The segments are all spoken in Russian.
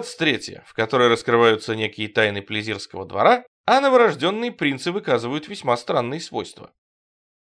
23, в которой раскрываются некие тайны Плезирского двора, а новорожденные принцы выказывают весьма странные свойства.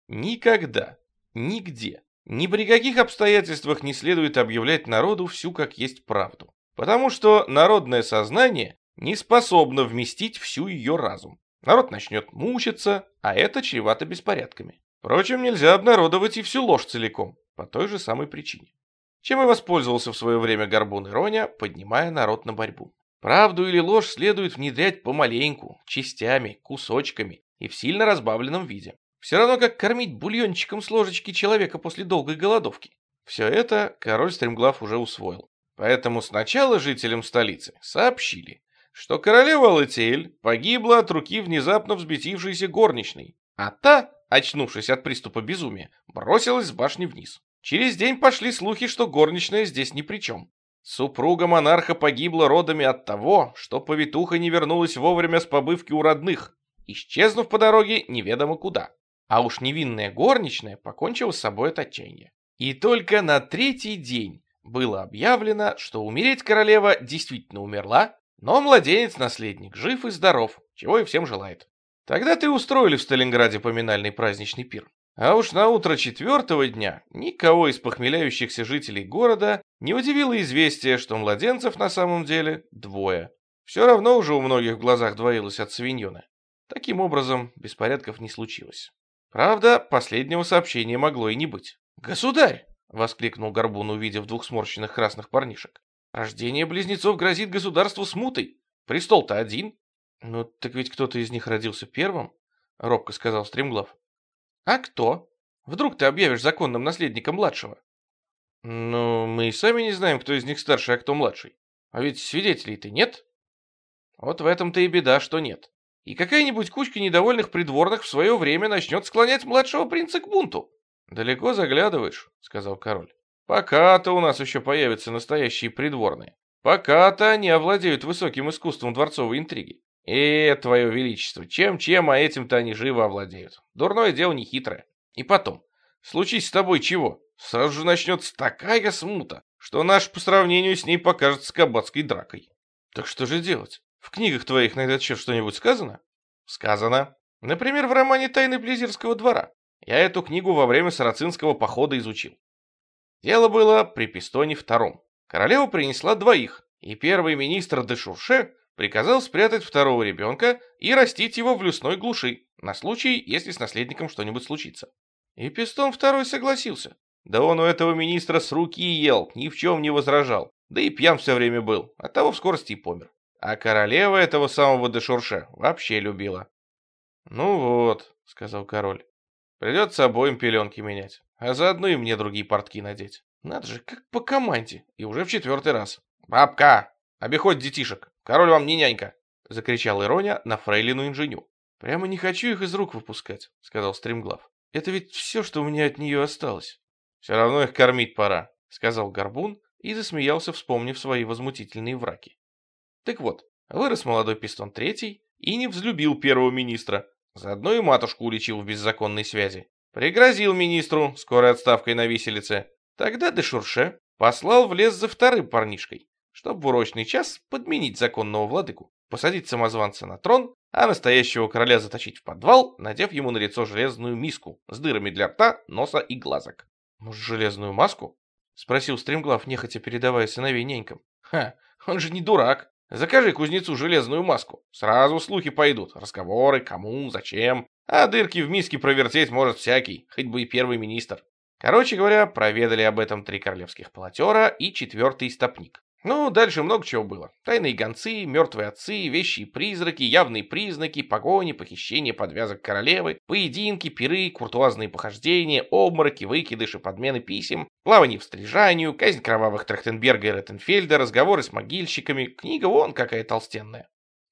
Никогда, нигде, ни при каких обстоятельствах не следует объявлять народу всю как есть правду, потому что народное сознание не способно вместить всю ее разум. Народ начнет мучиться, а это чревато беспорядками. Впрочем, нельзя обнародовать и всю ложь целиком, по той же самой причине. Чем и воспользовался в свое время Горбун и Роня, поднимая народ на борьбу. Правду или ложь следует внедрять помаленьку, частями, кусочками и в сильно разбавленном виде. Все равно, как кормить бульончиком с ложечки человека после долгой голодовки. Все это король Стремглав уже усвоил. Поэтому сначала жителям столицы сообщили, что королева Латиэль погибла от руки внезапно взбесившейся горничной, а та, очнувшись от приступа безумия, бросилась с башни вниз. Через день пошли слухи, что горничная здесь ни при чем. Супруга монарха погибла родами от того, что повитуха не вернулась вовремя с побывки у родных, исчезнув по дороге неведомо куда. А уж невинная горничная покончила с собой от отчаяния. И только на третий день было объявлено, что умереть королева действительно умерла, но младенец-наследник жив и здоров, чего и всем желает. Тогда ты устроили в Сталинграде поминальный праздничный пир. А уж на утро четвертого дня никого из похмеляющихся жителей города не удивило известие, что младенцев на самом деле двое. Все равно уже у многих в глазах двоилось от свиньона. Таким образом, беспорядков не случилось. Правда, последнего сообщения могло и не быть. «Государь!» — воскликнул Горбун, увидев двух сморщенных красных парнишек. «Рождение близнецов грозит государству смутой. Престол-то один». «Ну, так ведь кто-то из них родился первым?» — робко сказал Стремглав. «А кто? Вдруг ты объявишь законным наследником младшего?» «Ну, мы и сами не знаем, кто из них старший, а кто младший. А ведь свидетелей-то нет?» «Вот в этом-то и беда, что нет. И какая-нибудь кучка недовольных придворных в свое время начнет склонять младшего принца к бунту». «Далеко заглядываешь», — сказал король. «Пока-то у нас еще появятся настоящие придворные. Пока-то они овладеют высоким искусством дворцовой интриги. «Э, твое величество, чем-чем, а этим-то они живо овладеют. Дурное дело не хитрое. И потом, случись с тобой чего, сразу же начнется такая смута, что наш по сравнению с ней покажется кабацкой дракой. Так что же делать? В книгах твоих на этот счет что-нибудь сказано? Сказано. Например, в романе «Тайны Плезирского двора». Я эту книгу во время сарацинского похода изучил. Дело было при Пистоне втором. Королева принесла двоих, и первый министр де Шурше приказал спрятать второго ребенка и растить его в лесной глуши, на случай, если с наследником что-нибудь случится. И Пистон второй согласился. Да он у этого министра с руки ел, ни в чем не возражал, да и пьян все время был, оттого в скорости и помер. А королева этого самого Дешурше вообще любила. «Ну вот», — сказал король, — «придется обоим пеленки менять, а заодно и мне другие портки надеть. Надо же, как по команде, и уже в четвертый раз. Бабка, обиходь детишек!» Король вам не нянька!» — закричал Ироня на фрейлину инженю. «Прямо не хочу их из рук выпускать», — сказал Стремглав. «Это ведь все, что у меня от нее осталось». «Все равно их кормить пора», — сказал Горбун и засмеялся, вспомнив свои возмутительные враки. Так вот, вырос молодой пистон третий и не взлюбил первого министра, заодно и матушку уличил в беззаконной связи. Пригрозил министру скорой отставкой на виселице. Тогда Дешурше послал в лес за вторым парнишкой, чтобы в урочный час подменить законного владыку, посадить самозванца на трон, а настоящего короля заточить в подвал, надев ему на лицо железную миску с дырами для рта, носа и глазок. «Может, железную маску?» — спросил Стремглав, нехотя передавая сыновей нянькам. «Ха, он же не дурак. Закажи кузнецу железную маску. Сразу слухи пойдут. Разговоры, кому, зачем. А дырки в миске провертеть может всякий, хоть бы и первый министр». Короче говоря, проведали об этом три королевских полотера и четвертый стопник. Ну, дальше много чего было. Тайные гонцы, мертвые отцы, вещи и призраки, явные признаки, погони, похищение подвязок королевы, поединки, пиры, куртуазные похождения, обмороки, выкидыши, подмены писем, плавание в стрижанию, казнь кровавых Трахтенберга и Реттенфельда, разговоры с могильщиками. Книга вон какая толстенная.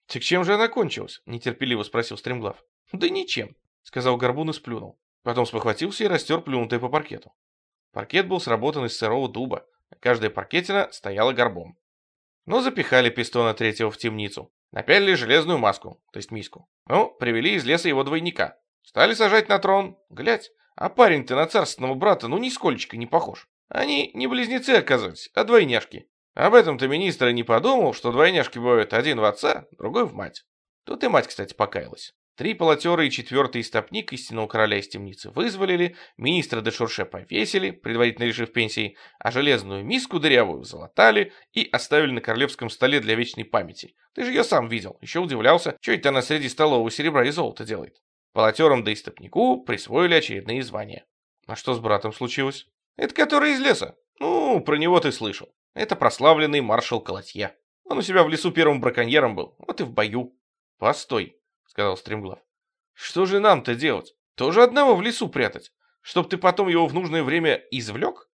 «Так чем же она кончилась?» — нетерпеливо спросил Стремглав. «Да ничем», — сказал Горбун и сплюнул. Потом спохватился и растер плюнутое по паркету. Паркет был сработан из сырого дуба, Каждая паркетина стояла горбом. Ну, запихали пистона третьего в темницу. Напялили железную маску, то есть миску. Ну, привели из леса его двойника. Стали сажать на трон. Глядь, а парень-то на царственного брата ну нисколько не похож. Они не близнецы оказались, а двойняшки. Об этом-то министр и не подумал, что двойняшки бывают один в отца, другой в мать. Тут и мать, кстати, покаялась. Три полотера и четвертый истопник истинного короля из темницы вызволили, министра де Шурше повесили, предварительно решив пенсии, а железную миску дырявую залатали и оставили на королевском столе для вечной памяти. Ты же ее сам видел, еще удивлялся, что это она среди столового серебра и золота делает. Полотерам да истопнику присвоили очередные звания. А что с братом случилось? Это который из леса. Ну, про него ты слышал. Это прославленный маршал Колотье. Он у себя в лесу первым браконьером был, вот и в бою. Постой, сказал Стремглав. Что же нам-то делать? Тоже одного в лесу прятать? Чтоб ты потом его в нужное время извлек?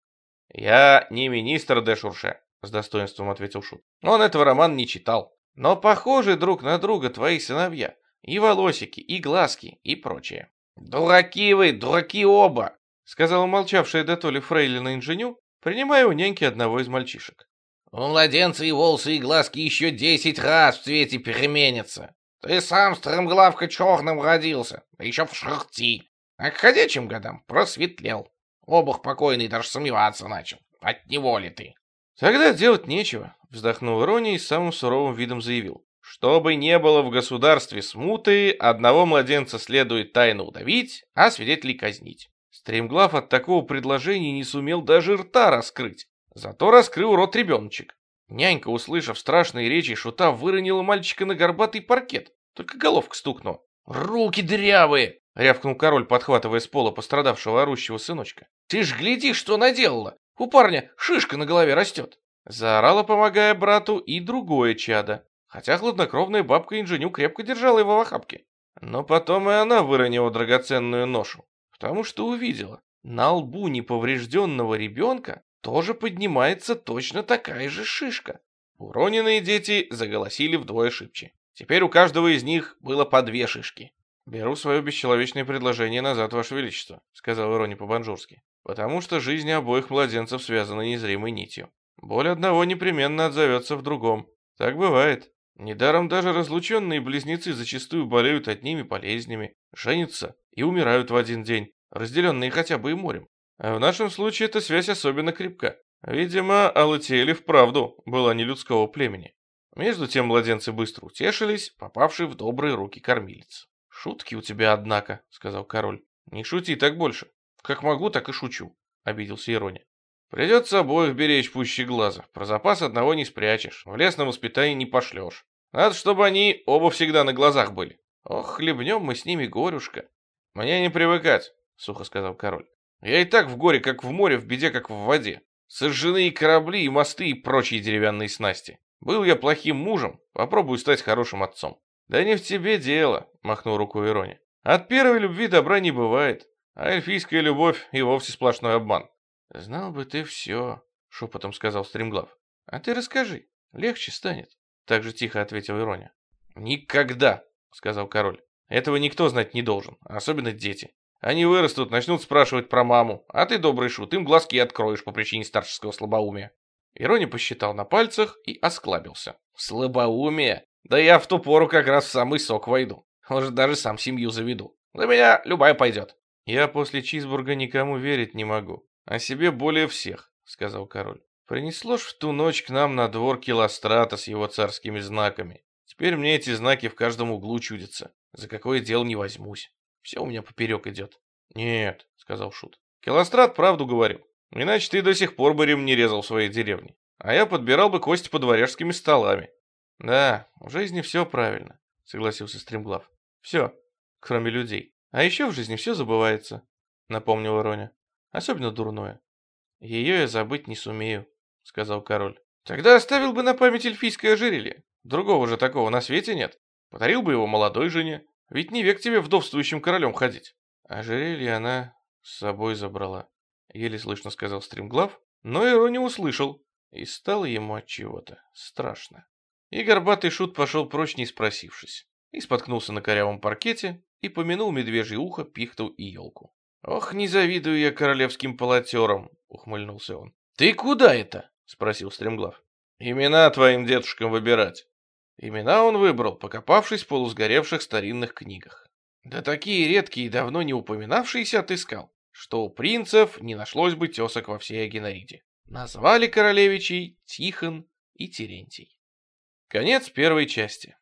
Я не министр де Шурше, с достоинством ответил Шут. Он этого роман не читал. Но похожи друг на друга твои сыновья. И волосики, и глазки, и прочее. «Дураки вы, дураки оба!» сказала молчавшая до то ли фрейлина инженю, принимая у няньки одного из мальчишек. «У младенца и волосы, и глазки еще десять раз в цвете переменятся. Ты сам стремглавка черным родился, да еще в шерсти. А к ходячим годам просветлел. Обух покойный даже сомневаться начал. От него ли ты?» «Тогда делать нечего», — вздохнул Рони и самым суровым видом заявил. «Чтобы не было в государстве смуты, одного младенца следует тайно удавить, а свидетелей казнить». Стремглав от такого предложения не сумел даже рта раскрыть, зато раскрыл рот ребеночек. Нянька, услышав страшные речи шута, выронила мальчика на горбатый паркет, только головка стукнула. «Руки дырявые!» — рявкнул король, подхватывая с пола пострадавшего орущего сыночка. «Ты ж гляди, что наделала! У парня шишка на голове растет!» Заорала, помогая брату, и другое чадо, хотя хладнокровная бабка инженю крепко держала его в охапке. Но потом и она выронила драгоценную ношу, потому что увидела, на лбу неповрежденного ребенка тоже поднимается точно такая же шишка. Уроненные дети заголосили вдвое шибче. Теперь у каждого из них было по две шишки. «Беру свое бесчеловечное предложение назад, Ваше Величество», — сказал Ирони по-банжурски, «потому что жизни обоих младенцев связаны незримой нитью. Боль одного непременно отзовется в другом. Так бывает. Недаром даже разлученные близнецы зачастую болеют одними болезнями, женятся и умирают в один день, разделенные хотя бы и морем. А в нашем случае эта связь особенно крепка. Видимо, Алатиэль вправду была не людского племени. Между тем младенцы быстро утешились, попавшие в добрые руки кормилец. «Шутки у тебя, однако», — сказал король. «Не шути так больше. Как могу, так и шучу», — обиделся Ироня. «Придется обоих беречь пуще глаза. Про запас одного не спрячешь, в лес на воспитание не пошлешь. Надо, чтобы они оба всегда на глазах были. Ох, хлебнем мы с ними горюшка». «Мне не привыкать», — сухо сказал король. «Я и так в горе, как в море, в беде, как в воде. Сожжены и корабли, и мосты, и прочие деревянные снасти. Был я плохим мужем, попробую стать хорошим отцом. Да не в тебе дело, махнул рукой Ирони. От первой любви добра не бывает, а эльфийская любовь и вовсе сплошной обман. Знал бы ты все, шепотом сказал Стремглав. А ты расскажи, легче станет. Так же тихо ответил Ироня. Никогда, сказал король. Этого никто знать не должен, особенно дети. Они вырастут, начнут спрашивать про маму, а ты, добрый шут, им глазки откроешь по причине старческого слабоумия. Ирони посчитал на пальцах и осклабился. «Слабоумие? Да я в ту пору как раз в самый сок войду. Может, даже сам семью заведу. За меня любая пойдет». «Я после Чизбурга никому верить не могу. А себе более всех», — сказал король. «Принесло ж в ту ночь к нам на двор Килострата с его царскими знаками. Теперь мне эти знаки в каждом углу чудятся. За какое дело не возьмусь. Все у меня поперек идет». «Нет», — сказал Шут. «Килострат правду говорил. Иначе ты до сих пор бы рем не резал в своей деревне. А я подбирал бы кости под варяжскими столами. Да, в жизни все правильно, согласился Стремглав. Все, кроме людей. А еще в жизни все забывается, напомнила Роня. Особенно дурное. Ее я забыть не сумею, сказал король. Тогда оставил бы на память эльфийское ожерелье. Другого же такого на свете нет. Подарил бы его молодой жене. Ведь не век тебе вдовствующим королем ходить. Ожерелье она с собой забрала еле слышно сказал стримглав, но его не услышал, и стало ему от чего-то страшно. И горбатый шут пошел прочь, не спросившись, и споткнулся на корявом паркете и помянул медвежье ухо, пихту и елку. «Ох, не завидую я королевским полотерам!» — ухмыльнулся он. «Ты куда это?» — спросил стремглав. «Имена твоим дедушкам выбирать». Имена он выбрал, покопавшись в полусгоревших старинных книгах. Да такие редкие и давно не упоминавшиеся отыскал что у принцев не нашлось бы тесок во всей Агенариде. Назвали королевичей Тихон, и Терентий. Конец первой части.